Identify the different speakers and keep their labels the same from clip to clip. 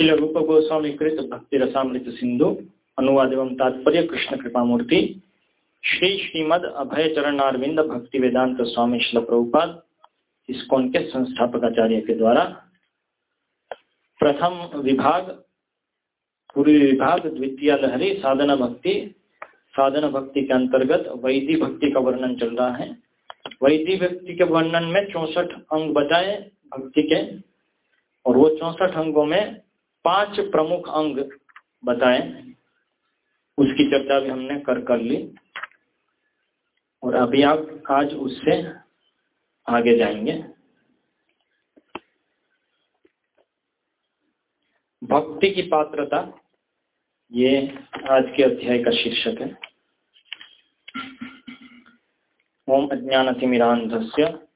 Speaker 1: शिल रूप गोस्वामी कृत भक्ति रसामृत सिंधु, अनुवाद एवं तात्पर्य कृष्ण कृपा मूर्ति श्री श्रीमद अभय चरणारविंद भक्ति वेदांत स्वामी शिल प्रभुपाद, इसकोन के संस्थापक आचार्य के द्वारा। प्रथम विभाग, पूर्वी विभाग, द्वितीय लहरी, साधना भक्ति। साधना भक्ति के अंतर्गत वैदिक भक्ति का वर्णन चल रहा है। वैदि भक्ति के वर्णन में चौसठ अंग बताए भक्ति के, और वो चौसठ अंगों में पाँच प्रमुख अंग बताए। उसकी चर्चा भी हमने कर कर ली। और अभी आप आज उससे आगे जाएँगे। भक्ति की पात्रता, ये आज के अध्याय का शीर्षक है। ओम अज्ञानतिमिरांधस्य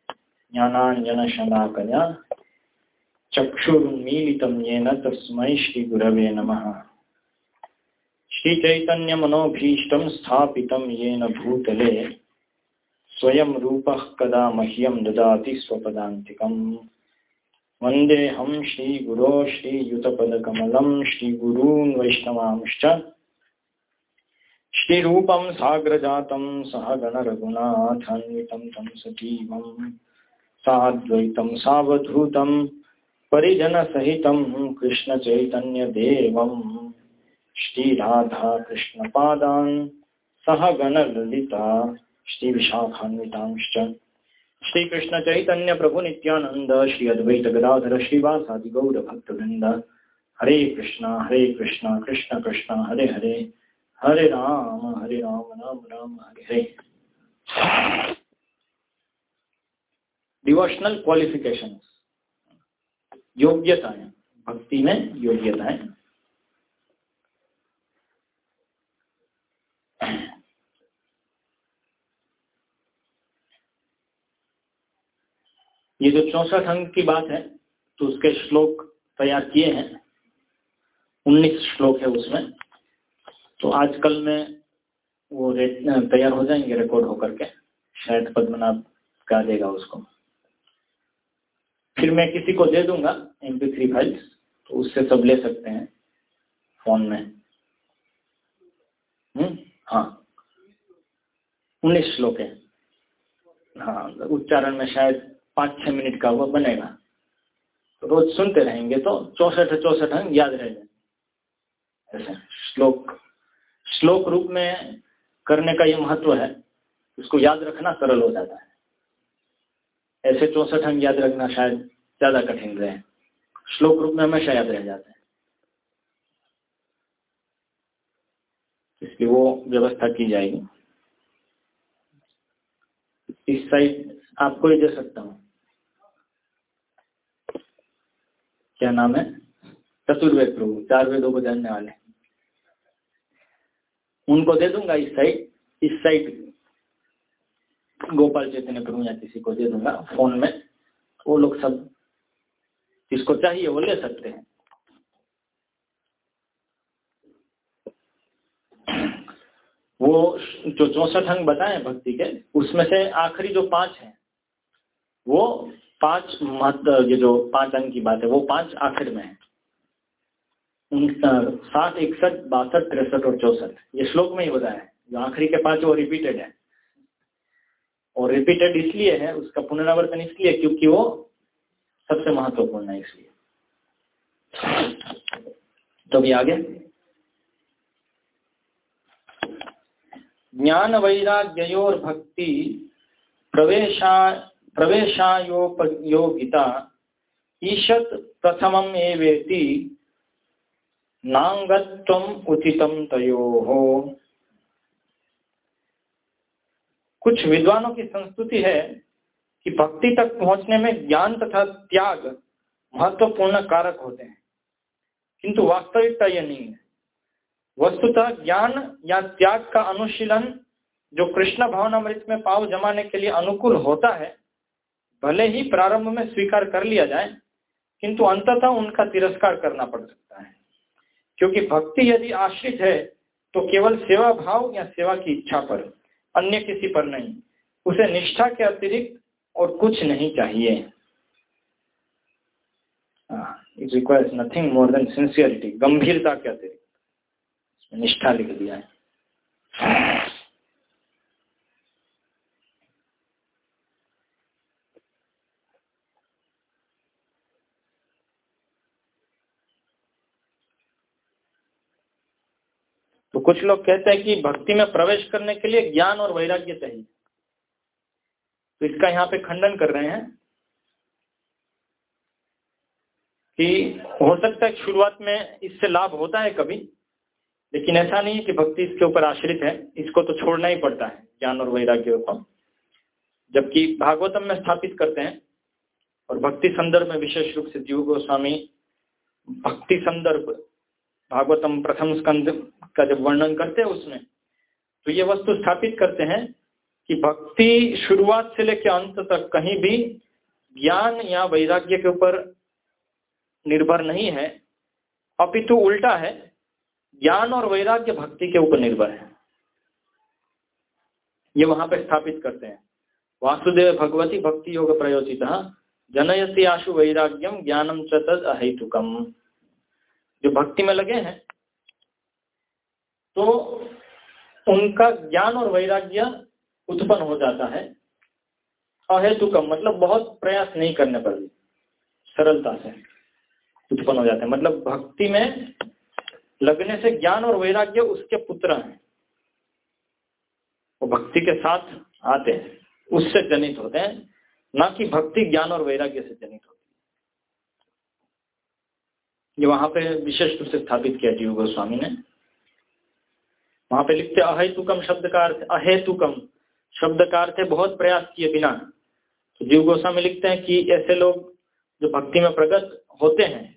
Speaker 1: ज्ञानांजन शलाकया चक्षुरुन्मीलितं येन तस्मै श्रीगुरवे नमः। श्रीचैतन्यमनोभीष्टं स्थापितं येन भूतले स्वयं रूपः कदा मह्यं ददाति स्वपदान्तिकम्। वन्देऽहं श्रीगुरो श्रीयुतपदकमलं श्रीगुरून् वैष्णवांश्च। श्रीरूपं साग्रजातं सहगणरघुनाथान्वितं तं सजीवं साद्वैतं सावधूतं परिजन सहित कृष्ण चैतन्य देव श्री राधा कृष्ण पादान सह गण ललिता श्री विशाखान्वितांश्च श्री कृष्ण चैतन्य प्रभु नित्यानंद श्री अद्वैत गदाधर श्रीवासादि गौर भक्त वृंद हरे कृष्णा हरे कृष्णा, कृष्ण कृष्णा, हरे हरे। हरे राम हरे राम राम राम, हरे हरे। डिवोशनल क्वालिफिकेशंस योग्यताएँ, भक्ति में योग्यताएँ। ये जो चौसठ अंक की बात है तो उसके श्लोक तैयार किए हैं। उन्नीस श्लोक है उसमें। तो आजकल में वो तैयार हो जाएँगे रिकॉर्ड होकर के। शायद पद्मनाभ का देगा उसको। फिर मैं किसी को दे दूँगा एम पी थ्री फाइल्स तो उससे सब ले सकते हैं फ़ोन में। हम्म हाँ। उन्नीस श्लोक है। हाँ उच्चारण में शायद पाँच छः मिनट का वो बनेगा। तो रोज सुनते रहेंगे तो चौसठ चौसठ याद रह जाए। ऐसे श्लोक श्लोक रूप में करने का ये महत्व है उसको याद रखना सरल हो जाता है। ऐसे चौसठ अंक याद रखना शायद ज़्यादा कठिन रहे श्लोक रूप में हमेशा याद रह जाते हैं। इसकी वो व्यवस्था की जाएगी। इस साइड आपको ही दे सकता हूँ। क्या नाम है? चतुर्वेद प्रभु, चार वेदों को जानने वाले। उनको दे दूँगा इस साइड इस साइड गोपाल चैतन्य प्रभु या किसी को दे दूँगा, फ़ोन में। वो लोग सब जिसको चाहिए वो ले सकते हैं। वो जो चौसठ अंग बताए भक्ति के, उसमें से आखिरी जो पाँच है, वो पाँच महत्व ये जो पाँच अंग की बात है, वो पाँच आखिर में है। सात, इकसठ, बासठ, तिरसठ और चौसठ, ये श्लोक में ही बताया है। जो आखिरी के पाँच, वो रिपीटेड है। और रिपीटेड इसलिए है, उसका पुनरावर्तन इसलिए, क्योंकि वो सबसे महत्वपूर्ण है इसलिए। तो भी आगे। ज्ञान वैराग्योर भक्ति प्रवेशा, प्रवेशायोपयोगिता ईशत प्रथम एवेति नांगत्वम उचितम तयो। हो कुछ विद्वानों की संस्तुति है कि भक्ति तक पहुँचने में ज्ञान तथा त्याग महत्वपूर्ण कारक होते हैं। किंतु वास्तविकता यह नहीं है। वस्तुतः ज्ञान या त्याग का अनुशीलन जो कृष्ण भावनामृत में पाव जमाने के लिए अनुकूल होता है, भले ही प्रारंभ में स्वीकार कर लिया जाए, किंतु अंततः उनका तिरस्कार करना पड़ सकता है। क्योंकि भक्ति यदि आश्रित है तो केवल सेवा भाव या सेवा की इच्छा पर, अन्य किसी पर नहीं। उसे निष्ठा के अतिरिक्त और कुछ नहीं चाहिए। It requires nothing more than sincerity गंभीरता के अतिरिक्त। निष्ठा लिख दिया है। तो कुछ लोग कहते हैं कि भक्ति में प्रवेश करने के लिए ज्ञान और वैराग्य चाहिए। तो इसका यहाँ पे खंडन कर रहे हैं कि हो सकता है शुरुआत में इससे लाभ होता है कभी, लेकिन ऐसा नहीं है कि भक्ति इसके ऊपर आश्रित है। इसको तो छोड़ना ही पड़ता है ज्ञान और वैराग्य को। जबकि भागवतम में स्थापित करते हैं और भक्ति संदर्भ में विशेष रूप से जीव गोस्वामी, भक्ति संदर्भ, भागवतम प्रथम स्कंद का जब वर्णन करते हैं उसमें तो ये वस्तु स्थापित करते हैं कि भक्ति शुरुआत से लेकर अंत तक कहीं भी ज्ञान या वैराग्य के ऊपर निर्भर नहीं है, अपितु उल्टा है, ज्ञान और वैराग्य भक्ति के ऊपर निर्भर है। ये वहाँ पर स्थापित करते हैं। वासुदेव भगवती भक्ति योग प्रयोजित, जनयति आशु वैराग्यम ज्ञानम चतद अहेतुकम। जो भक्ति में लगे हैं तो उनका ज्ञान और वैराग्य उत्पन्न हो जाता है। अहेतुकम मतलब बहुत प्रयास नहीं करने पर भी, सरलता से उत्पन्न हो जाते हैं। मतलब भक्ति में लगने से ज्ञान और वैराग्य उसके पुत्र हैं। वो भक्ति के साथ आते हैं, उससे जनित होते हैं। ना कि भक्ति ज्ञान और वैराग्य से जनित होती है। ये वहाँ पे विशेष रूप से स्थापित किया जीव गोस्वामी ने। वहाँ पे लिखते अहेतुकम शब्द का अर्थ अहेतुकम शब्द का अर्थ है बहुत प्रयास किए बिना। तो जीव गोस्वामी लिखते हैं कि ऐसे लोग जो भक्ति में प्रगत होते हैं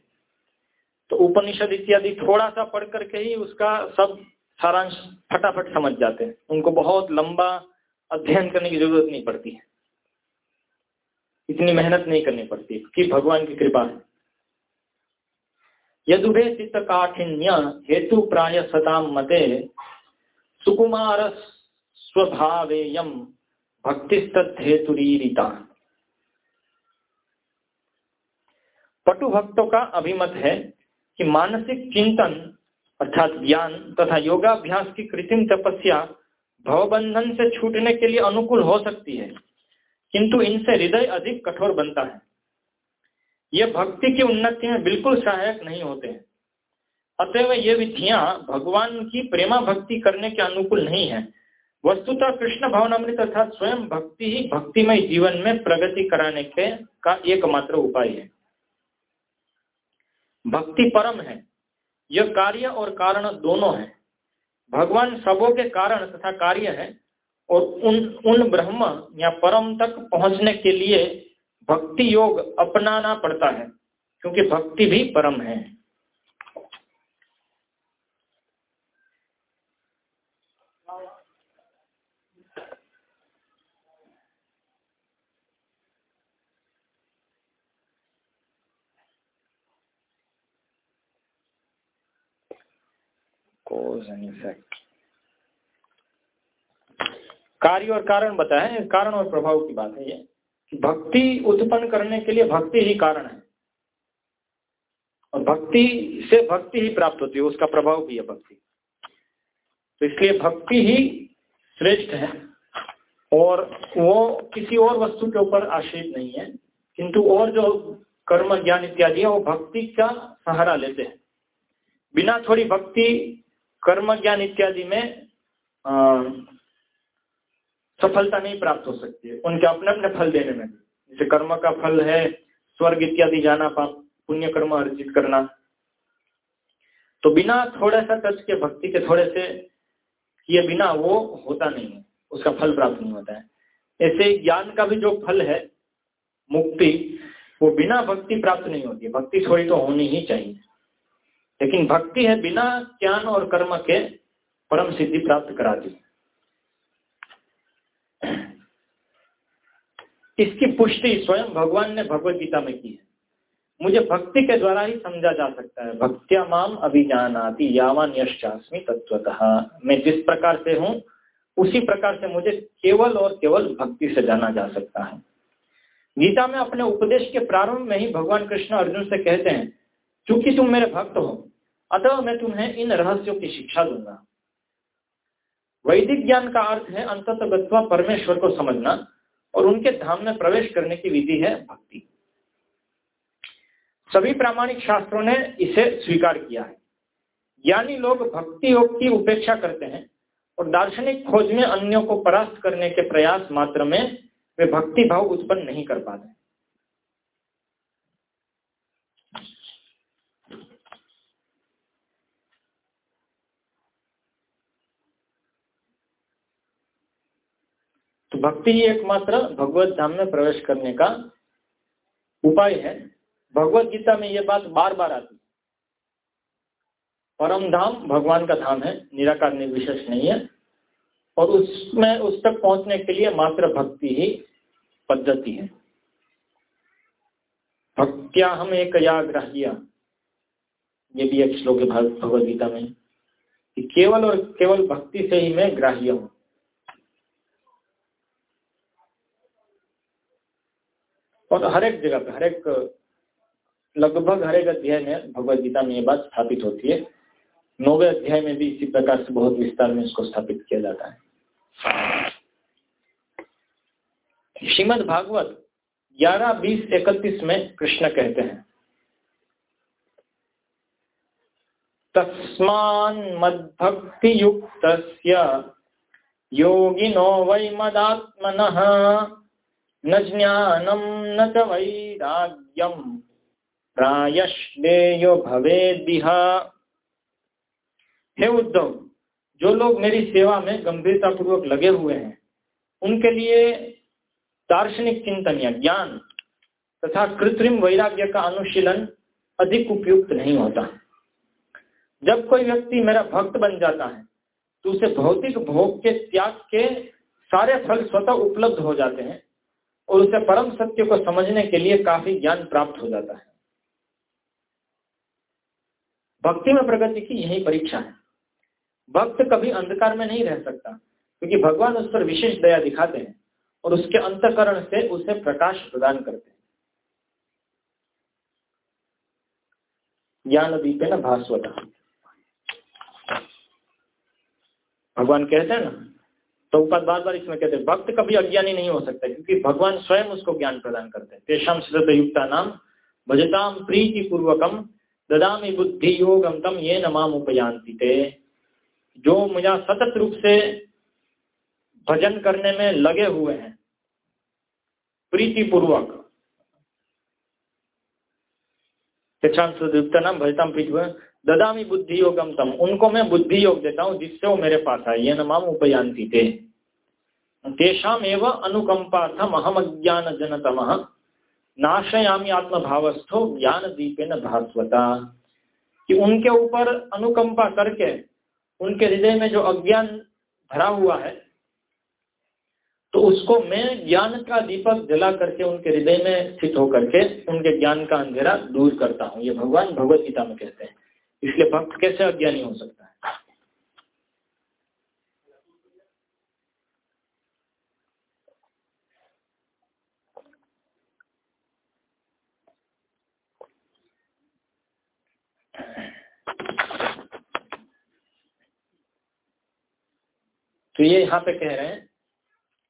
Speaker 1: तो उपनिषद इत्यादि थोड़ा सा पढ़ करके ही उसका सब सारांश फटाफट समझ जाते हैं। उनको बहुत लंबा अध्ययन करने की ज़रूरत नहीं पड़ती है। इतनी मेहनत नहीं करनी पड़ती कि भगवान की कृपा है। यदुभे चित्त काठिन्य हेतु प्राय सताम मते, सुकुमार स्वभावेयम भक्तिस्तुरीरिता पटु भक्तों का अभिमत है कि मानसिक चिंतन अर्थात ज्ञान तथा योगाभ्यास की कृत्रिम तपस्या भवबंधन से छूटने के लिए अनुकूल हो सकती है, किंतु इनसे हृदय अधिक कठोर बनता है। ये भक्ति की उन्नति में बिल्कुल सहायक नहीं होते हैं। अतएव ये विधियाँ भगवान की प्रेमा भक्ति करने के अनुकूल नहीं है। वस्तुतः कृष्ण भवनामृत अर्थात स्वयं भक्ति ही भक्तिमय जीवन में प्रगति कराने के, का एकमात्र उपाय है। भक्ति परम है। यह कार्य और कारण दोनों है। भगवान सबों के कारण तथा कार्य है और उन उन ब्रह्म या परम तक पहुँचने के लिए भक्ति योग अपनाना पड़ता है, क्योंकि भक्ति भी परम है। Cause and effect. कार्य और कारण बताए, कारण और प्रभाव की बात है ये भक्ति उत्पन्न करने के लिए भक्ति ही कारण है। और भक्ति से भक्ति ही प्राप्त होती है, उसका प्रभाव भी है भक्ति। तो इसलिए भक्ति ही श्रेष्ठ है, और वो किसी और वस्तु के ऊपर आश्रित नहीं है, किंतु और जो कर्म, ज्ञान इत्यादि है, वो भक्ति का सहारा लेते हैं। बिना थोड़ी भक्ति कर्म ज्ञान इत्यादि में आ, सफलता नहीं प्राप्त हो सकती है। उनके अपने अपने फल देने में। जैसे कर्म का फल है स्वर्ग इत्यादि जाना पाप पुण्य कर्म अर्जित करना। तो बिना थोड़ा सा टच के भक्ति के थोड़े से किए बिना वो होता नहीं है। उसका फल प्राप्त नहीं होता है। ऐसे ज्ञान का भी जो फल है मुक्ति वो बिना भक्ति प्राप्त नहीं होती भक्ति थोड़ी तो होनी ही चाहिए। लेकिन भक्ति है बिना ज्ञान और कर्म के परम सिद्धि प्राप्त कराती इसकी पुष्टि स्वयं भगवान ने भगवत गीता में की है। मुझे भक्ति के द्वारा ही समझा जा सकता है। भक्त्या माम अभिजानाति यावान यश्चास्मी तत्वतः मैं जिस प्रकार से हूँ, उसी प्रकार से मुझे केवल और केवल भक्ति से जाना जा सकता है। गीता में अपने उपदेश के प्रारंभ में ही भगवान कृष्ण अर्जुन से कहते हैं क्योंकि तुम मेरे भक्त हो अतः मैं तुम्हें इन रहस्यों की शिक्षा दूँगा। वैदिक ज्ञान का अर्थ है अंततः परमेश्वर को समझना और उनके धाम में प्रवेश करने की विधि है भक्ति। सभी प्रामाणिक शास्त्रों ने इसे स्वीकार किया है। ज्ञानी लोग भक्ति योग की उपेक्षा करते हैं और दार्शनिक खोज में अन्यों को परास्त करने के प्रयास मात्र में वे भक्ति भाव उत्पन्न नहीं कर पाते तो भक्ति ही एकमात्र भगवत धाम में प्रवेश करने का उपाय है। भगवत गीता में यह बात बार बार आती परम धाम भगवान का धाम है, निराकार निर्विशेष नहीं है। और उसमें, उस तक पहुँचने के लिए मात्र भक्ति ही पद्धति है। भक्त्या हम एक या ग्राह्य ये भी एक श्लोक है भगवदगीता में कि केवल और केवल भक्ति से ही मैं ग्राह्य हूँ। और हर एक जगह पे, हर एक, लगभग हर एक अध्याय में भगवत गीता में ये बात स्थापित होती है। नौवे अध्याय में भी इसी प्रकार से बहुत विस्तार में इसको स्थापित किया जाता है। श्रीमद भागवत ग्यारह, बीस, इकतीस में कृष्ण कहते हैं, तस्मान मद्भक्ति युक्त योगिनो वै मदात्मन न ज्ञानम न च वैराग्यम। प्रायश्लेयो भवेदिहा। हे उद्धव, जो लोग मेरी सेवा में गंभीरता पूर्वक लगे हुए हैं, उनके लिए दार्शनिक चिंतन या ज्ञान तथा कृत्रिम वैराग्य का अनुशीलन अधिक उपयुक्त नहीं होता। जब कोई व्यक्ति मेरा भक्त बन जाता है तो उसे भौतिक भोग के त्याग के सारे फल स्वतः उपलब्ध हो जाते हैं। और उसे परम सत्य को समझने के लिए काफ़ी ज्ञान प्राप्त हो जाता है। भक्ति में प्रगति की यही परीक्षा है। भक्त कभी अंधकार में नहीं रह सकता, क्योंकि भगवान उस पर विशेष दया दिखाते हैं और उसके अंतकरण से उसे प्रकाश प्रदान करते हैं। ज्ञान दीपे न भास्वता। भगवान कहते हैं ना तो ऊपर बार बार इसमें कहते हैं, भक्त कभी अज्ञानी नहीं हो सकता, क्योंकि भगवान स्वयं उसको ज्ञान प्रदान करते हैं। तेषाम श्रद्ध नाम भजताम प्रीति पूर्वकम ददामी बुद्धि योगम तम ये नमाम उपयांति थे जो मुझे सतत रूप से भजन करने में लगे हुए हैं प्रीति पूर्वक नाम भजताम प्रीति ददामी बुद्धि योगम तम उनको मैं बुद्धि योग देता हूँ, जिससे वो मेरे पास आए। ये नमाम उपयांति थे तेषाम एवं अनुकंपार्थम अहम अज्ञान जनतम नाशयामी आत्म भावस्थो ज्ञान दीपे न भास्वता। कि उनके ऊपर अनुकंपा करके, उनके हृदय में जो अज्ञान भरा हुआ है तो उसको मैं ज्ञान का दीपक जला करके, उनके हृदय में स्थित होकर के, उनके ज्ञान का अंधेरा दूर करता हूँ। ये भगवान भगवत गीता में कहते हैं। इसलिए भक्त कैसे अज्ञानी हो सकता है? तो ये यहाँ पे कह रहे हैं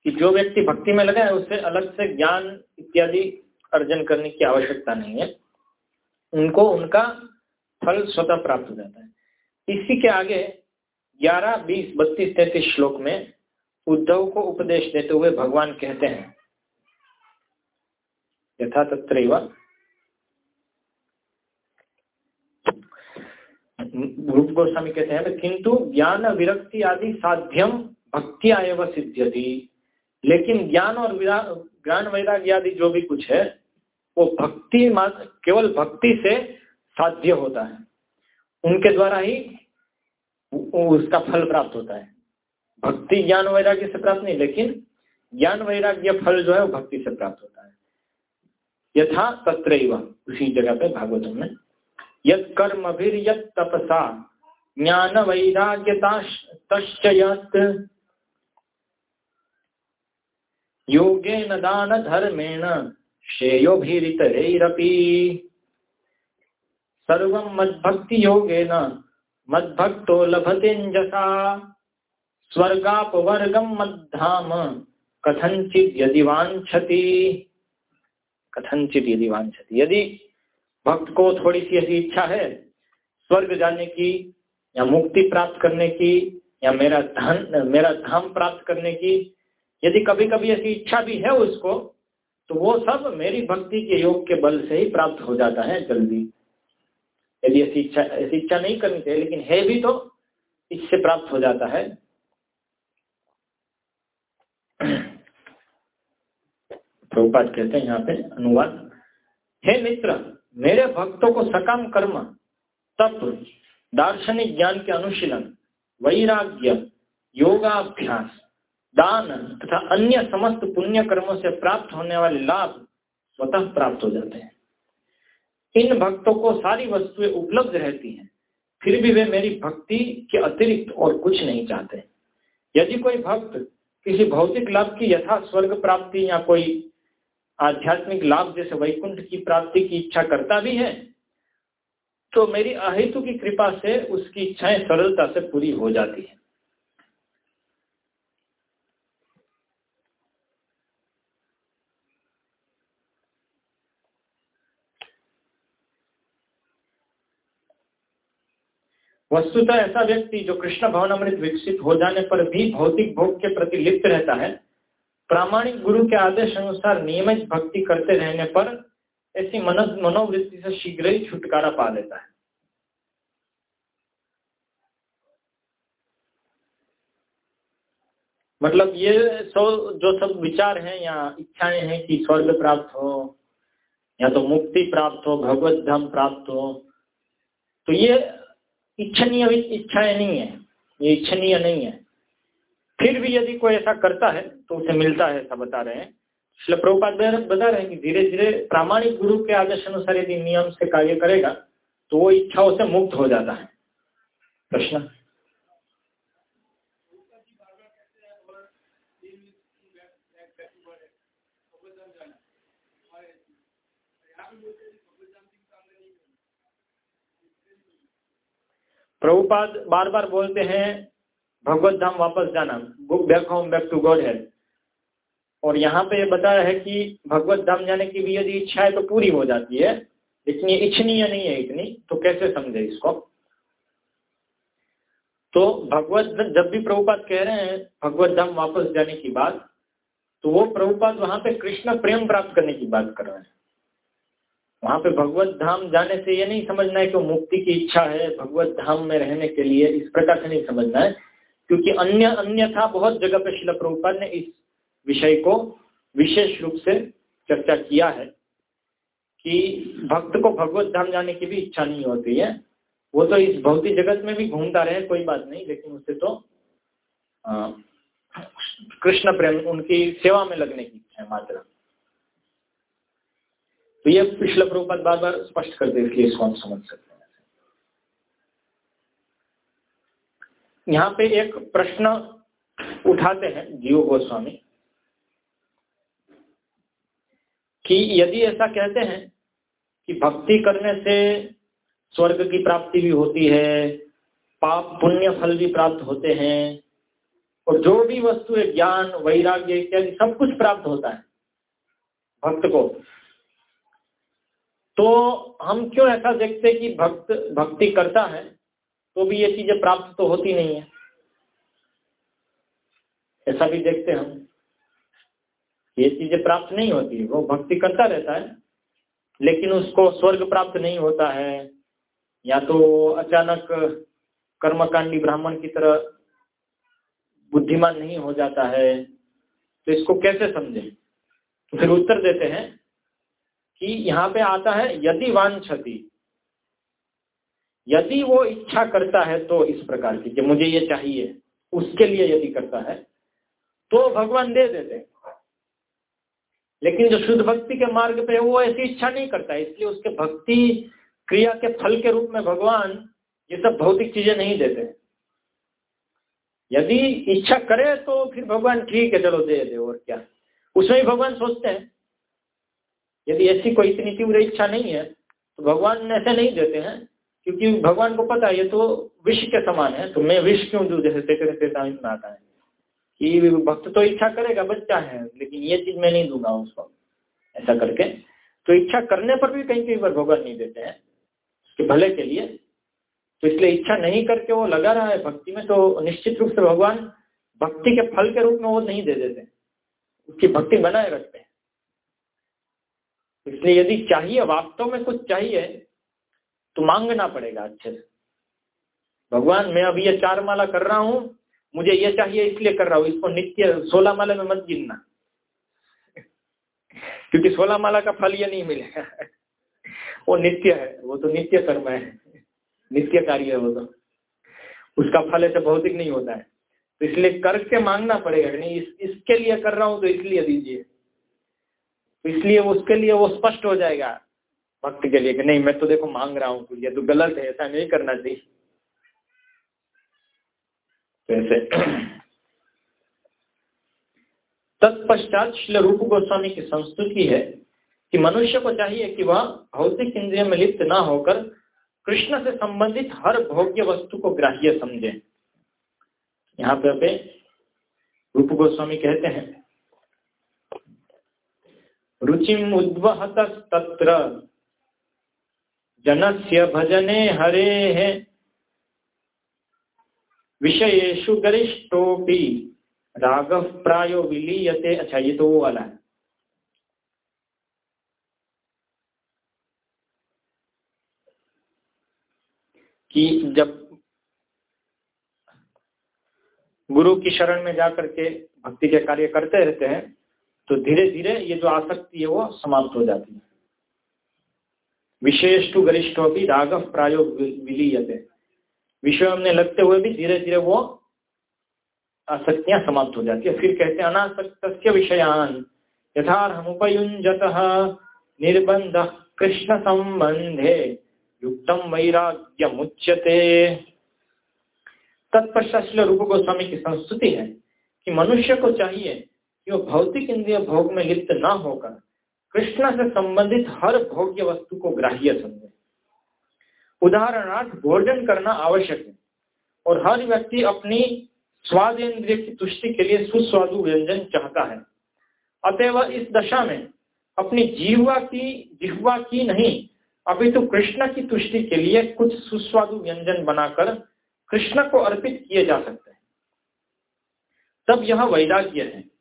Speaker 1: कि जो व्यक्ति भक्ति में लगा है, उसे अलग से ज्ञान इत्यादि अर्जन करने की आवश्यकता नहीं है। उनको उनका फल स्वतः प्राप्त हो जाता है। इसी के आगे 11, 20, बत्तीस तैतीस श्लोक में उद्धव को उपदेश देते हुए भगवान कहते हैं यथा तत्र रूप गोस्वामी कहते हैं किंतु ज्ञान विरक्ति आदि साध्यम भक्तिया एवं सिद्ध्यति। लेकिन ज्ञान और ज्ञान वैराग्य आदि जो भी कुछ है वो भक्ति केवल भक्ति से साध्य होता है। उनके द्वारा ही उसका फल प्राप्त होता है। भक्ति ज्ञान वैराग्य से प्राप्त नहीं, लेकिन ज्ञान वैराग्य फल जो है वो भक्ति से प्राप्त होता है। यथा तत्र उसी जगह पे भागवतम में। यद कर्म भी तपसा, ज्ञान वैराग्य योगेन दान धर्मेण श्रेयोभिरितरैरपि। सर्व मद्भक्ति योगेन मद्भक्तो लभते जसा। स्वर्गापवर्गम मद्धाम। कथनचित यदि वांछति कथनचित यदि वांछति यदि भक्त को थोड़ी सी ऐसी इच्छा है, स्वर्ग जाने की, या मुक्ति प्राप्त करने की, या मेरा धन, मेरा धाम प्राप्त करने की, यदि कभी कभी ऐसी इच्छा भी है उसको तो वो सब मेरी भक्ति के योग के बल से ही प्राप्त हो जाता है जल्दी। यदि ऐसी इच्छा ऐसी इच्छा नहीं करनी चाहिए, लेकिन है भी तो इससे प्राप्त हो जाता है। प्रभुपाद कहते हैं यहाँ पे, अनुवाद, हे मित्र, मेरे भक्तों को सकाम कर्म, तप, दार्शनिक ज्ञान के अनुशीलन, वैराग्य, योगाभ्यास, दान तथा अन्य समस्त पुण्य कर्मों से प्राप्त होने वाले लाभ स्वतः प्राप्त हो जाते हैं। इन भक्तों को सारी वस्तुएँ उपलब्ध रहती हैं। फिर भी वे मेरी भक्ति के अतिरिक्त और कुछ नहीं चाहते। यदि कोई भक्त किसी भौतिक लाभ की यथा स्वर्ग प्राप्ति या कोई आध्यात्मिक लाभ जैसे वैकुंठ की प्राप्ति की इच्छा करता भी है तो मेरी अहितु की कृपा से उसकी इच्छाएँ सरलता से पूरी हो जाती है। वस्तुतः ऐसा व्यक्ति जो कृष्ण भवन अमृत विकसित हो जाने पर भी भौतिक भोग के प्रति लिप्त रहता है, प्रामाणिक गुरु के आदेश अनुसार नियमित भक्ति करते रहने पर ऐसी मनोवृत्ति से शीघ्र ही छुटकारा पा लेता है। मतलब ये सो, जो सब विचार हैं या इच्छाएँ हैं कि स्वर्ग प्राप्त हो, या तो मुक्ति प्राप्त हो, भगवत धाम प्राप्त हो तो ये इच्छनीय इच्छाएँ नहीं है, ये इच्छनीय नहीं है। फिर भी यदि कोई ऐसा करता है तो उसे मिलता है, ऐसा बता रहे हैं। प्रभुपाद बता रहे हैं कि धीरे धीरे प्रामाणिक गुरु के आदर्श अनुसार यदि नियम से कार्य करेगा तो वो इच्छाओं से मुक्त हो जाता है। प्रश्न? प्रभुपाद बार बार बोलते हैं, भगवत धाम वापस जाना। Back home back to Godhead और यहाँ पे बताया है कि भगवत धाम जाने की भी यदि इच्छा है तो पूरी हो जाती है, लेकिन ये इच्छनीय नहीं है इतनी तो कैसे समझे इसको? तो भगवत जब भी प्रभुपाद कह रहे हैं, भगवत धाम वापस जाने की बात तो वो प्रभुपाद वहाँ पे कृष्ण प्रेम प्राप्त करने की बात कर रहे हैं। वहाँ पे भगवत धाम जाने से ये नहीं समझना है कि मुक्ति की इच्छा है, भगवत धाम में रहने के लिए इस प्रकार से नहीं समझना है, क्योंकि अन्य अन्य था बहुत जगह पे शिला प्रभुपाद ने इस विषय को विशेष रूप से चर्चा किया है कि भक्त को भगवत धाम जाने की भी इच्छा नहीं होती है। वो तो इस भौतिक जगत में भी घूमता रहे, कोई बात नहीं, लेकिन उससे तो कृष्ण प्रेम, उनकी सेवा में लगने की इच्छा है मात्र। तो ये पिछले प्रभुपाद बार बार स्पष्ट कर दे इसलिए इसको हम समझ सकते हैं। यहाँ पे एक प्रश्न उठाते हैं जीव गोस्वामी, कि यदि ऐसा कहते हैं कि भक्ति करने से स्वर्ग की प्राप्ति भी होती है, पाप पुण्य फल भी प्राप्त होते हैं, और जो भी वस्तु है, ज्ञान, वैराग्य इत्यादि सब कुछ प्राप्त होता है, भक्त को तो हम क्यों ऐसा देखते कि भक्त, भक्ति करता है तो भी ये चीज़ें प्राप्त तो होती नहीं है। ऐसा भी देखते हम। ये चीज़ें प्राप्त नहीं होती, वो भक्ति करता रहता है, लेकिन उसको स्वर्ग प्राप्त नहीं होता है। या तो अचानक कर्मकांडी ब्राह्मण की तरह बुद्धिमान नहीं हो जाता है तो इसको कैसे समझे? फिर उत्तर देते हैं कि यहाँ पे आता है, यदि वांछति यदि वो इच्छा करता है तो इस प्रकार की, कि मुझे ये चाहिए, उसके लिए यदि करता है तो भगवान दे देते लेकिन जो शुद्ध भक्ति के मार्ग पे वो ऐसी इच्छा नहीं करता इसलिए उसके भक्ति क्रिया के फल के रूप में भगवान ये सब भौतिक चीज़ें नहीं देते। यदि इच्छा करे तो फिर भगवान ठीक है, चलो दे दे, और क्या। उसमें भगवान सोचते हैं। यदि ऐसी कोई इतनी तीव्र इच्छा नहीं है तो भगवान ऐसे नहीं देते हैं, क्योंकि भगवान को पता है ये तो विष के समान है तो मैं विष क्यों दू? जैसे चेता में आता है कि भक्त तो इच्छा करेगा, बच्चा है, लेकिन ये चीज़ मैं नहीं दूँगा उसको। ऐसा करके। तो इच्छा करने पर भी कहीं कहीं पर भगवान नहीं देते हैं, उसके भले के लिए। तो इसलिए इच्छा नहीं करके वो लगा रहा है भक्ति में तो निश्चित रूप से भगवान भक्ति के फल के रूप में वो नहीं दे देते। उसकी भक्ति बनाए रखते हैं। इसलिए यदि चाहिए वास्तव में कुछ चाहिए तो मांगना पड़ेगा अच्छे से। भगवान मैं अभी ये चार माला कर रहा हूँ मुझे ये चाहिए इसलिए कर रहा हूँ। इसको नित्य सोलह माला में मत गिनना। क्योंकि सोलह माला का फल ये नहीं मिलेगा। वो नित्य है वो तो नित्य कर्म है। नित्य कार्य है वो तो। उसका फल ऐसे भौतिक नहीं होता है। तो इसलिए करके मांगना पड़ेगा नहीं इस, इसके लिए कर रहा हूँ तो इसलिए दीजिए। इसलिए उसके लिए वो स्पष्ट हो जाएगा भक्त के लिए कि नहीं, मैं तो देखो मांग रहा हूँ तो ये तो गलत है, ऐसा नहीं करना चाहिए। वैसे तत्पश्चात श्री रूप गोस्वामी की संस्तुति है कि मनुष्य को चाहिए कि वह भौतिक इंद्रिय में लिप्त न होकर कृष्ण से संबंधित हर भोग्य वस्तु को ग्राह्य समझे। यहाँ पे रूप गोस्वामी कहते हैं रुचिम उद्वहत तत्र। जनस्य भजने हरे। विषयेशु गरिष्ठोपि रागव प्रायो विलीयते अच्छा ये तो वो वाला है कि जब गुरु की शरण में जाकर के भक्ति के कार्य करते रहते हैं तो धीरे धीरे ये जो आसक्ति है वो समाप्त हो जाती है। विशेष टू गरिष्ठ भी रागव प्रायो विलीयते। विषय में लगते हुए भी धीरे धीरे वो आसक्तियाँ समाप्त हो जाती है। फिर कहते हैं अनासक्त विषयान। यथारमुपयुंजत निर्बंध कृष्ण संबंधे युक्तम वैराग्य मुच्यते तत्पश्चात रूप गोस्वामी की संस्तुति है कि मनुष्य को चाहिए कि वो भौतिक इंद्रिय भोग में लिप्त न होकर कृष्ण से संबंधित हर भोग्य वस्तु को ग्राह्य समझे। उदाहरणार्थ, भोजन करना आवश्यक है और हर व्यक्ति अपनी स्वाद इंद्रिय की तुष्टि के लिए सुस्वादु व्यंजन चाहता है। अतएव इस दशा में अपनी जीवा की, जिह्वा की नहीं अभी तो कृष्ण की तुष्टि के लिए कुछ सुस्वादु व्यंजन बनाकर कृष्ण को अर्पित किए जा सकते हैं। तब यह वैराग्य है।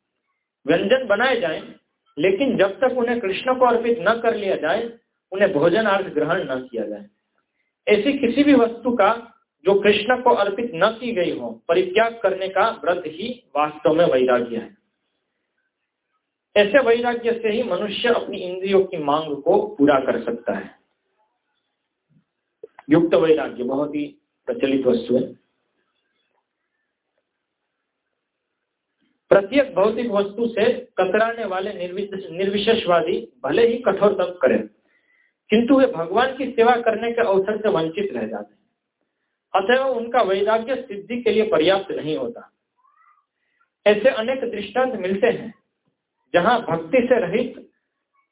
Speaker 1: व्यंजन बनाए जाएँ, लेकिन जब तक उन्हें कृष्ण को अर्पित न कर लिया जाए, उन्हें भोजन अर्थ ग्रहण न किया जाए। ऐसी किसी भी वस्तु का जो कृष्ण को अर्पित न की गई हो, परित्याग करने का व्रत ही वास्तव में वैराग्य है। ऐसे वैराग्य से ही मनुष्य अपनी इंद्रियों की मांग को पूरा कर सकता है। युक्त वैराग्य, बहुत ही प्रचलित वस्तु है। प्रत्येक भौतिक वस्तु से कतराने वाले निर्विशेषवादी भले ही कठोर तप करें किंतु वे भगवान की सेवा करने के अवसर से वंचित रह जाते हैं। अतः उनका वैराग्य सिद्धि के लिए पर्याप्त नहीं होता। ऐसे अनेक दृष्टांत मिलते हैं जहाँ भक्ति से रहित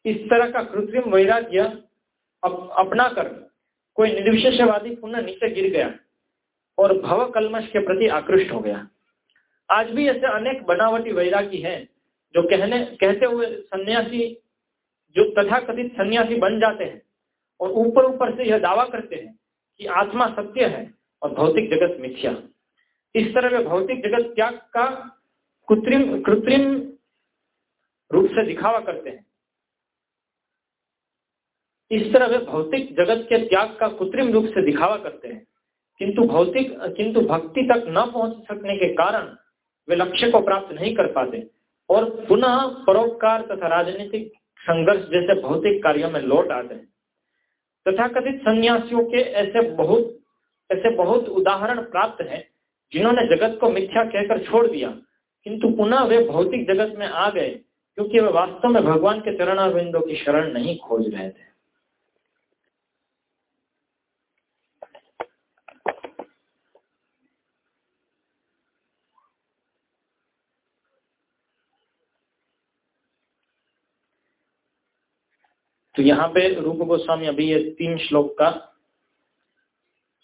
Speaker 1: इस तरह का कृत्रिम वैराग्य अप, अपना कर कोई निर्विशेषवादी पुनः नीचे गिर गया और भव कलमश के प्रति आकृष्ट हो गया। आज भी ऐसे अनेक बनावटी वैरागी हैं, जो कहने, कहते हुए सन्यासी, जो तथाकथित सन्यासी बन जाते हैं और ऊपर ऊपर से यह दावा करते हैं कि आत्मा सत्य है और भौतिक जगत मिथ्या। इस तरह वे भौतिक जगत त्याग का कृत्रिम कृत्रिम रूप से दिखावा करते हैं। इस तरह वे भौतिक जगत के त्याग का कृत्रिम रूप से दिखावा करते हैं, किंतु भौतिक, किंतु भक्ति तक न पहुँच सकने के कारण वे लक्ष्य को प्राप्त नहीं कर पाते और पुनः परोपकार तथा राजनीतिक संघर्ष जैसे भौतिक कार्यों में लौट आते हैं। तथा कथित सन्यासियों के ऐसे बहुत ऐसे बहुत उदाहरण प्राप्त हैं जिन्होंने जगत को मिथ्या कहकर छोड़ दिया। किंतु पुनः वे भौतिक जगत में आ गए क्योंकि वे वास्तव में भगवान के चरणारविंदों की शरण नहीं खोज रहे थे। तो यहाँ पे रूप गोस्वामी अभी ये तीन श्लोक का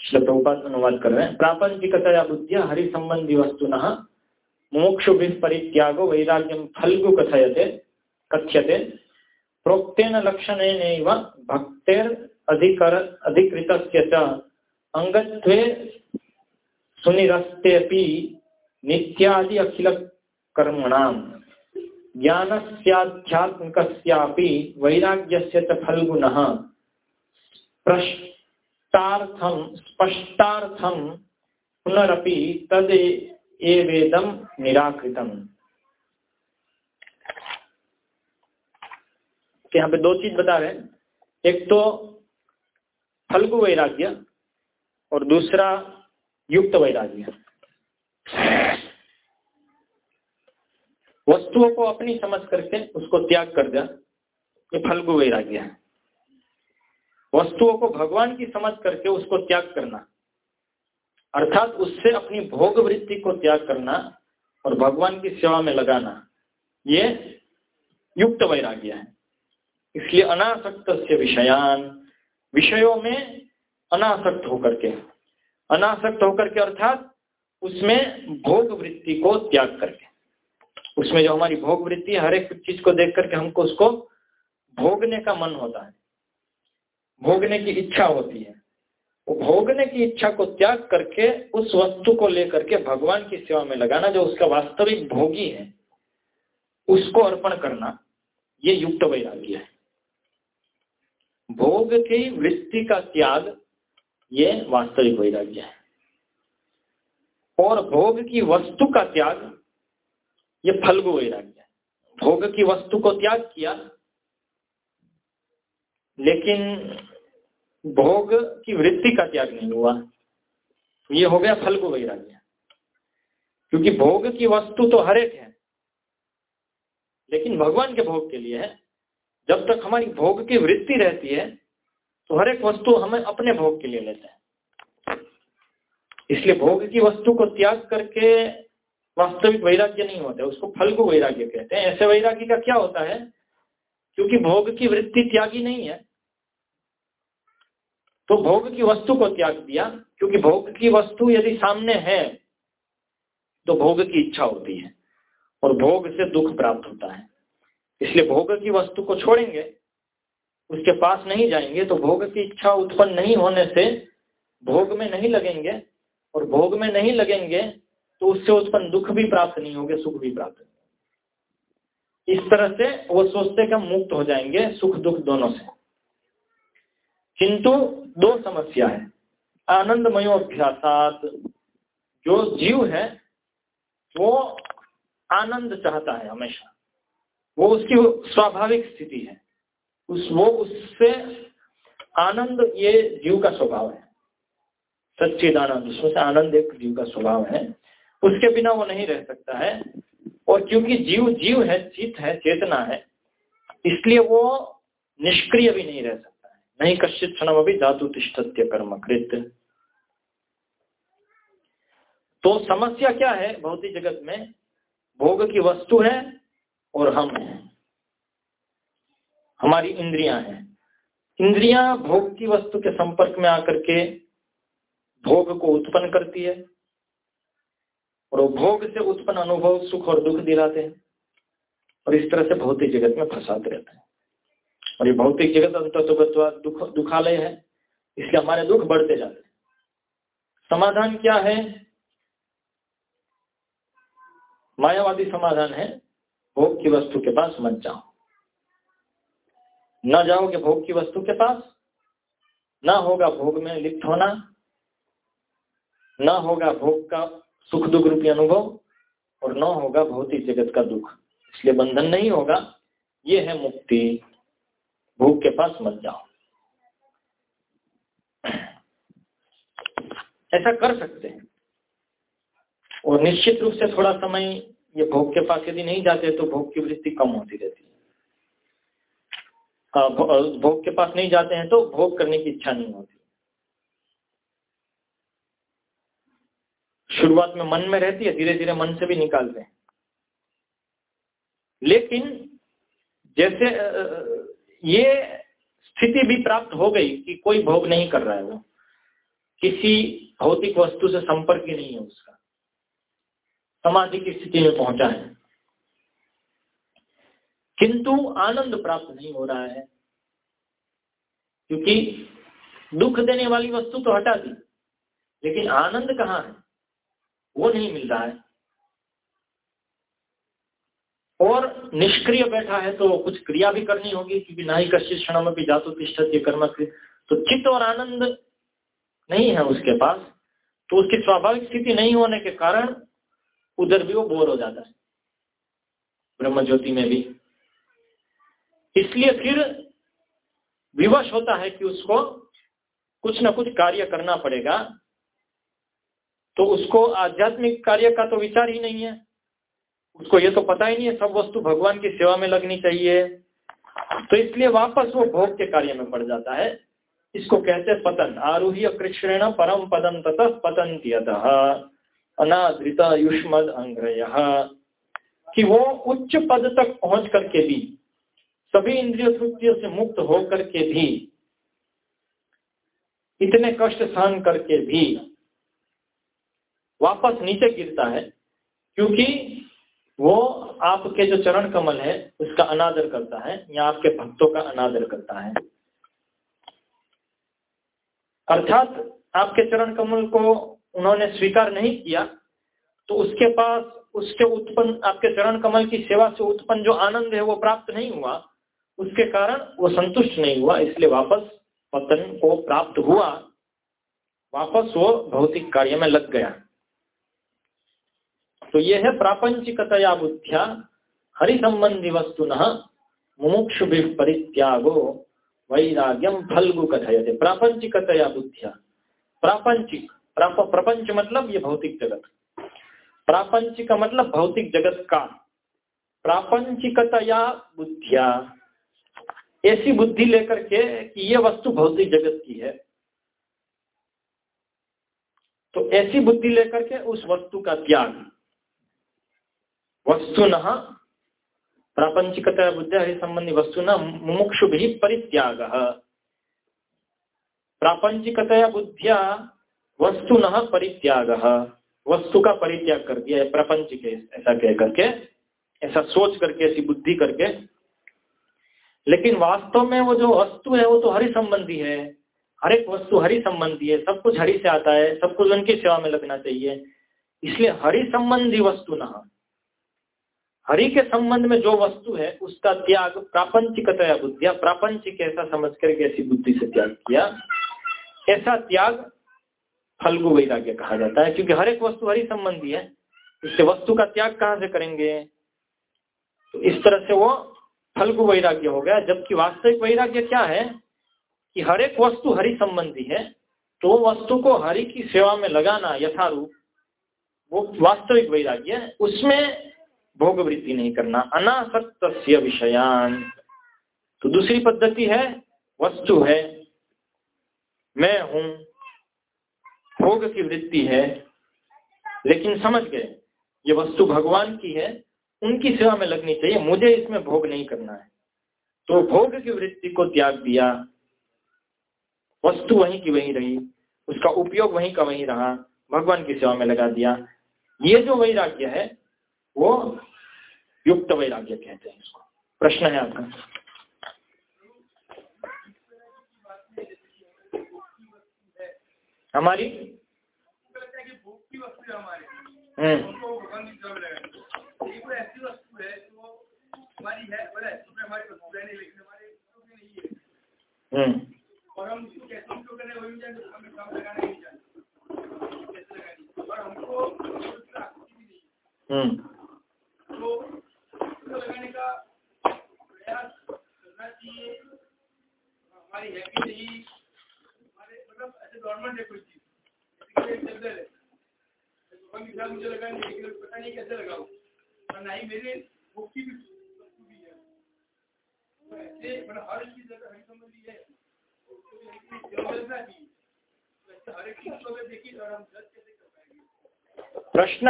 Speaker 1: श्लोक श्लोकोपात अनुवाद कर रहे हैं। प्रापंचिकतया बुद्धिया हरि संबंधी वस्तु न मोक्षु परित्यागो वैराग्यम फल्गु कथयते, कथ्यते। प्रोक्तेन लक्षण भक्तेर अधिकर अधिकृत अंगत्वे सुनिरस्तेपि नित्यादि अखिल कर्मणाम ज्ञानस्याध्यात्मिकस्यापि वैराग्यस्य च फल्गुणः प्रष्टार्थं स्पष्टार्थं पुनरपि तद एवेदम निराकृतम। यहाँ पे दो चीज़ बता रहे हैं। एक तो फल्गु वैराग्य और दूसरा युक्त वैराग्य। वस्तुओं को अपनी समझ करके उसको त्याग कर दिया, ये फलगु वैराग्य है वस्तुओं को भगवान की समझ करके उसको त्याग करना, अर्थात उससे अपनी भोग वृत्ति को त्याग करना और भगवान की सेवा में लगाना, ये युक्त वैराग्य है। इसलिए अनासक्त से विषयान, विषयों में अनासक्त होकर के, अनासक्त होकर के अर्थात उसमें भोग वृत्ति को त्याग करके। उसमें जो हमारी भोग वृत्ति है, हर एक चीज़ को देख करके हमको उसको भोगने का मन होता है। भोगने की इच्छा होती है। वो भोगने की इच्छा को त्याग करके उस वस्तु को लेकर के भगवान की सेवा में लगाना, जो उसका वास्तविक भोगी है, उसको अर्पण करना, ये युक्त वैराग्य है। भोग की वृत्ति का त्याग, ये वास्तविक वैराग्य है। और भोग की वस्तु का त्याग ये फलगु वैराग्य भोग की वस्तु को त्याग किया। लेकिन भोग की वृत्ति का त्याग नहीं हुआ। ये हो गया फलगु वैराग्य क्योंकि भोग की वस्तु तो हर एक है। लेकिन भगवान के भोग के लिए है। जब तक हमारी भोग की वृत्ति रहती है तो हर एक वस्तु हमें अपने भोग के लिए लेते हैं। इसलिए भोग की वस्तु को त्याग करके वास्तविक वैराग्य नहीं होता, उसको फलगु वैराग्य कहते हैं। ऐसे वैराग्य का क्या होता है? क्योंकि भोग की वृत्ति त्यागी नहीं है। तो भोग की वस्तु को त्याग दिया, क्योंकि भोग की वस्तु यदि सामने है तो भोग की इच्छा होती है, और भोग से दुख प्राप्त होता है। इसलिए भोग की वस्तु को छोड़ेंगे, उसके पास नहीं जाएँगे तो भोग की इच्छा उत्पन्न नहीं होने से भोग में नहीं लगेंगे, और भोग में नहीं लगेंगे तो उससे उत्पन्न दुख भी प्राप्त नहीं होंगे, सुख भी प्राप्त नहीं इस तरह से वो सोचते कि मुक्त हो जाएँगे, सुख दुख दोनों से। किंतु दो समस्या है। आनंदमयोभ्यासात जो जीव है, वो आनंद चाहता है हमेशा। वो उसकी स्वाभाविक स्थिति है। उस, वो उससे आनंद, ये जीव का स्वभाव है। सच्चिदानंद, उसमें से आनंद एक जीव का स्वभाव है। उसके बिना वो नहीं रह सकता है। और क्योंकि जीव जीव है चित है, चेतना है, इसलिए वो निष्क्रिय भी नहीं रह सकता है। नहीं कश्चित क्षण अभी धातु तिष्ठत्य कर्म कृत। तो समस्या क्या है भौतिक जगत में? भोग की वस्तु है और हम हैं। हमारी इंद्रियाँ हैं। इंद्रियाँ भोग की वस्तु के संपर्क में आकर के भोग को उत्पन्न करती है। और भोग से उत्पन्न अनुभव, सुख और दुख दिलाते हैं। और इस तरह से भौतिक जगत में फंसाते रहते हैं। और ये भौतिक जगत अंत दुख, दुखालय है, इसलिए हमारे दुख बढ़ते जाते हैं। समाधान क्या है? मायावादी समाधान है, भोग की वस्तु के पास मत जाओ। न जाओगे भोग की वस्तु के पास, ना होगा भोग में लिप्त होना, ना होगा भोग का सुख दुख रूपी अनुभव और न होगा भौतिक जगत का दुख। इसलिए बंधन नहीं होगा, ये है मुक्ति। भूख के पास मत जाओ। ऐसा कर सकते हैं। और निश्चित रूप से थोड़ा समय ये भोग के पास यदि नहीं जाते तो भोग की वृत्ति कम होती रहती है। भोग के पास नहीं जाते हैं तो भोग करने की इच्छा नहीं होती। शुरुआत में मन में रहती है धीरे धीरे मन से भी निकालते हैं। लेकिन जैसे ये स्थिति भी प्राप्त हो गई कि कोई भोग नहीं कर रहा है वो। किसी भौतिक वस्तु से संपर्क ही नहीं है उसका। समाधि की स्थिति में पहुँचा है। किंतु आनंद प्राप्त नहीं हो रहा है, क्योंकि दुख देने वाली वस्तु तो हटा दी। लेकिन आनंद कहाँ है? वो नहीं मिल रहा है। और निष्क्रिय बैठा है तो कुछ क्रिया भी करनी होगी, क्योंकि ना ही कश्चित क्षण में भी जातु तिष्ठत कर्म तो चित्त और आनंद नहीं है उसके पास तो उसकी स्वाभाविक स्थिति नहीं होने के कारण उधर भी वो बोर हो जाता है ब्रह्म ज्योति में भी। इसलिए फिर विवश होता है कि उसको कुछ ना कुछ कार्य करना पड़ेगा। तो उसको आध्यात्मिक कार्य का तो विचार ही नहीं है। उसको ये तो पता ही नहीं है, सब वस्तु भगवान की सेवा में लगनी चाहिए। तो इसलिए वापस वो भोग के कार्य में पड़ जाता है। इसको कहते हैं पतन। आरूह्य कृष्ण परम पदम ततः पतन अनादृत युष्मद अंग्रय। कि वो उच्च पद तक पहुँच करके भी, सभी इंद्रिय तृप्तियों से मुक्त हो करके भी, इतने कष्ट सहन करके भी वापस नीचे गिरता है, क्योंकि वो आपके जो चरण कमल है, उसका अनादर करता है, या आपके भक्तों का अनादर करता है। अर्थात आपके चरण कमल को उन्होंने स्वीकार नहीं किया तो उसके पास, उसके उत्पन्न, आपके चरण कमल की सेवा से उत्पन्न जो आनंद है वो प्राप्त नहीं हुआ। उसके कारण वो संतुष्ट नहीं हुआ, इसलिए वापस पतन को प्राप्त हुआ। वापस वो भौतिक कार्य में लग गया। तो ये है प्रापंचिकतया बुद्धिया हरि संबंधी वस्तु न मुमुक्षु परित्यागो वैराग्यम फलगु कथयते। प्रापंचिकतया बुद्धिया। प्रापंचिक प्राप, प्रपंच मतलब ये भौतिक जगत। प्रापंचिक मतलब भौतिक जगत का। प्रापंचिकतया बुद्धिया। ऐसी बुद्धि लेकर के कि ये वस्तु भौतिक जगत की है। तो ऐसी बुद्धि लेकर के उस वस्तु का त्याग। वस्तुन प्रापंचिकता बुद्धिया संबंधी वस्तुन मुमुक्षु भी परित्याग। प्रापंचिकतया बुद्धिया वस्तुन परित्याग। वस्तु का परित्याग कर दिया, प्रपंच के, ऐसा कह करके, ऐसा सोच करके, ऐसी बुद्धि करके। लेकिन वास्तव में वो जो वस्तु है, वो तो हरि संबंधी है। हर एक वस्तु हरि संबंधी है, सब कुछ हरि से आता है, सब कुछ उनकी सेवा में लगना चाहिए। इसलिए हरि संबंधी वस्तु न हरि के संबंध में जो वस्तु है, उसका त्याग प्रापंचिकतया बुद्धिया प्रापंचिक ऐसा समझ कर ऐसी बुद्धि से त्याग किया। ऐसा त्याग फलगु वैराग्य कहा जाता है, क्योंकि हर एक वस्तु हरि संबंधी है। इससे वस्तु का त्याग कहाँ से करेंगे? तो इस तरह से वो फलगु वैराग्य हो गया, जबकि वास्तविक वैराग्य क्या है कि हर एक वस्तु हरि संबंधी है तो वस्तु को हरि की सेवा में लगाना यथारूप वो वास्तविक वैराग्य है। उसमें भोग वृत्ति नहीं करना अनासक्त विषयान। तो दूसरी पद्धति है, वस्तु है। मैं हूँ, भोग की वृत्ति है। लेकिन समझ गए, ये वस्तु भगवान की है, उनकी सेवा में लगनी चाहिए, मुझे इसमें भोग नहीं करना है। तो भोग की वृत्ति को त्याग दिया, वस्तु वहीं की वहीं रही, उसका उपयोग वहीं का वहीं रहा, भगवान की सेवा में लगा दिया। ये जो वैराग्य है वो युक्त वैराग्य कहते हैं इसको। प्रश्न है आपका। हमारी? हम्म हम्म और हम कैसे उनको करने वही जाने हमें काम लगाना नहीं जानते कैसे लगानी और हमको हम्म तो लगाने का प्रयास करना चाहिए हमारी है कि नहीं हमारे मतलब ऐसे गवर्नमेंट है कोई चीज़ जैसे है भगवान की मुझे लगानी लेकिन पता नहीं कैसे लगाऊँ और ना ही मेरे मुक्ति भी भी है तो ऐसे मतलब हर चीज़ अगर हरी संबंधी है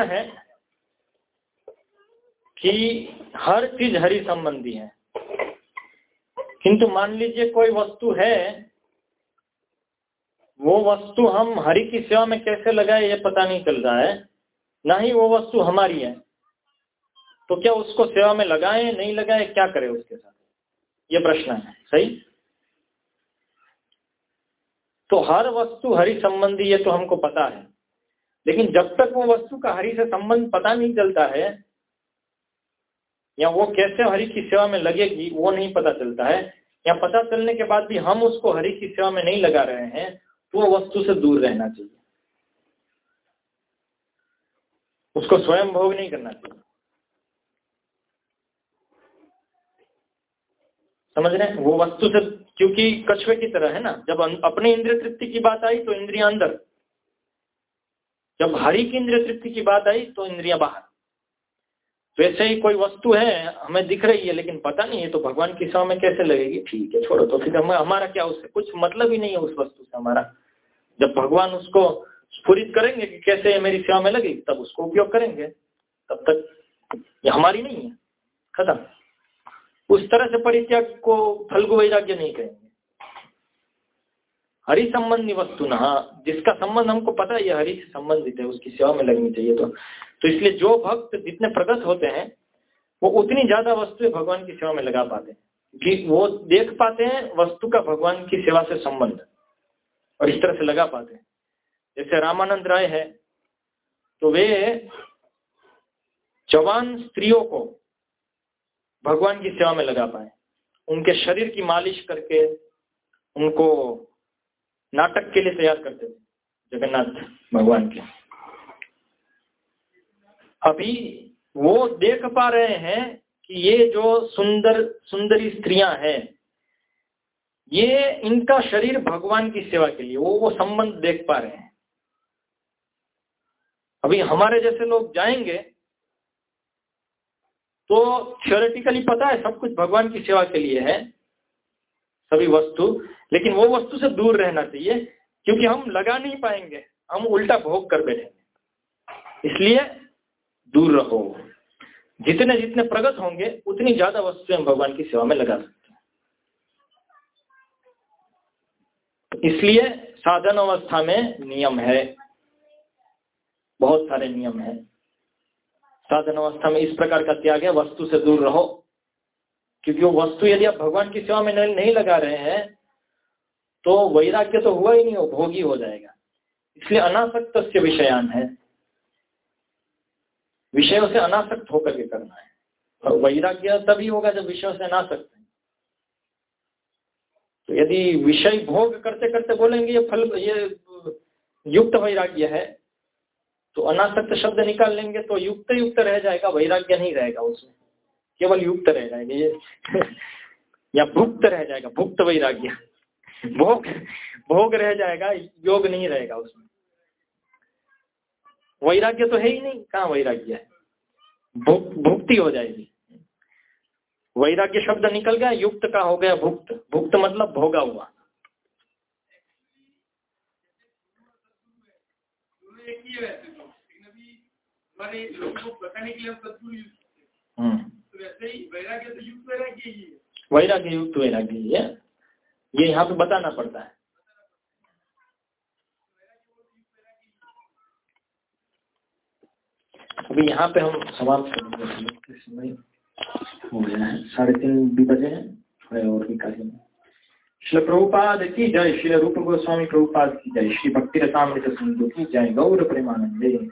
Speaker 1: प्रश्न है कि हर चीज़ हरि संबंधी है। किंतु मान लीजिए कोई वस्तु है, वो वस्तु हम हरि की सेवा में कैसे लगाए ये पता नहीं चल रहा है। ना ही वो वस्तु हमारी है। तो क्या उसको सेवा में लगाए, नहीं लगाए, क्या करें उसके साथ? ये प्रश्न है। सही? तो हर वस्तु हरि संबंधी ये तो हमको पता है। लेकिन जब तक वो वस्तु का हरि से संबंध पता नहीं चलता है, या वो कैसे हरि की सेवा में लगेगी, वो नहीं पता चलता है। या पता चलने के बाद भी हम उसको हरि की सेवा में नहीं लगा रहे हैं तो वो वस्तु से दूर रहना चाहिए। उसको स्वयं भोग नहीं करना चाहिए। समझ रहे हैं? वो वस्तु से, क्योंकि कछुए की तरह है ना, जब अपने इंद्रिय तृप्ति की बात आई तो इंद्रिया अंदर। जब हरि की इंद्रिय तृप्ति की बात आई तो इंद्रिया बाहर। वैसे ही कोई वस्तु है, हमें दिख रही है, लेकिन पता नहीं है तो भगवान की सेवा में कैसे लगेगी? ठीक है, छोड़ो तो फिर हम, हमारा क्या उससे? कुछ मतलब ही नहीं है उस वस्तु से हमारा। जब भगवान उसको स्फुरित करेंगे कि कैसे मेरी सेवा में लगेगी, तब उसको उपयोग करेंगे। तब तक ये हमारी नहीं है। खत्म। उस तरह से परित्याग को फलगु वैराग्य नहीं कहेंगे। हरि संबंधी वस्तु ना जिसका संबंध हमको पता है ये हरि से संबंधित है, उसकी सेवा में लगनी चाहिए तो। तो इसलिए जो भक्त जितने प्रगत होते हैं, वो उतनी ज़्यादा वस्तु भगवान की सेवा में लगा पाते हैं। कि वो देख पाते हैं वस्तु का भगवान की सेवा से संबंध, और इस तरह से लगा पाते हैं। जैसे रामानंद राय है तो वे जवान स्त्रियों को भगवान की सेवा में लगा पाए। उनके शरीर की मालिश करके उनको नाटक के लिए तैयार करते थे, जगन्नाथ भगवान के। अभी वो देख पा रहे हैं कि ये जो सुंदर, सुंदरी स्त्रियाँ हैं, ये इनका शरीर भगवान की सेवा के लिए, वो वो संबंध देख पा रहे हैं। अभी हमारे जैसे लोग जाएँगे तो थियोरेटिकली पता है सब कुछ भगवान की सेवा के लिए है सभी वस्तु, लेकिन वो वस्तु से दूर रहना चाहिए, क्योंकि हम लगा नहीं पाएँगे, हम उल्टा भोग कर बैठेंगे। इसलिए दूर रहो। जितने जितने प्रगत होंगे, उतनी ज़्यादा वस्तुएँ हम भगवान की सेवा में लगा सकते हैं। इसलिए साधन अवस्था में नियम है। बहुत सारे नियम है। साधन अवस्था में इस प्रकार का त्याग है, वस्तु से दूर रहो। क्योंकि वो वस्तु यदि आप भगवान की सेवा में नहीं लगा रहे हैं तो वैराग्य तो हुआ ही नहीं हो भोगी हो जाएगा। इसलिए अनासक्त से विषयान है। विषयों से अनासक्त होकर के करना है। और वैराग्य तभी होगा जब विषयों से अनासक्त है। तो यदि विषय भोग करते करते बोलेंगे, ये फल, ये युक्त वैराग्य है तो अनासक्त शब्द निकाल लेंगे तो युक्त युक्त रह जाएगा, वैराग्य नहीं रहेगा उसमें। केवल युक्त रह जाएगा ये या भुक्त रह जाएगा भुक्त वैराग्य। भोग भोग रह जाएगा योग नहीं रहेगा उसमें। वैराग्य तो है ही नहीं कहा वैराग्य है? भुक्ति हो जाएगी। वैराग्य शब्द निकल गया युक्त का हो गया भुक्त। भुक्त मतलब भोगा हुआ। हम्म। तो वैराग्य युक्त वैराग्य ही है। ये यहाँ पे बताना पड़ता है। अभी यहाँ पे हम समाप्त करेंगे। समय हो गया है। साढ़े तीन भी बजे हैं। थोड़े और भी कार्य में श्री प्रभुपाद की जय। श्री रूप गोस्वामी प्रभुपाद की जय। श्री भक्ति रसामृत सिंधु की जय। गौर प्रेमानंदे।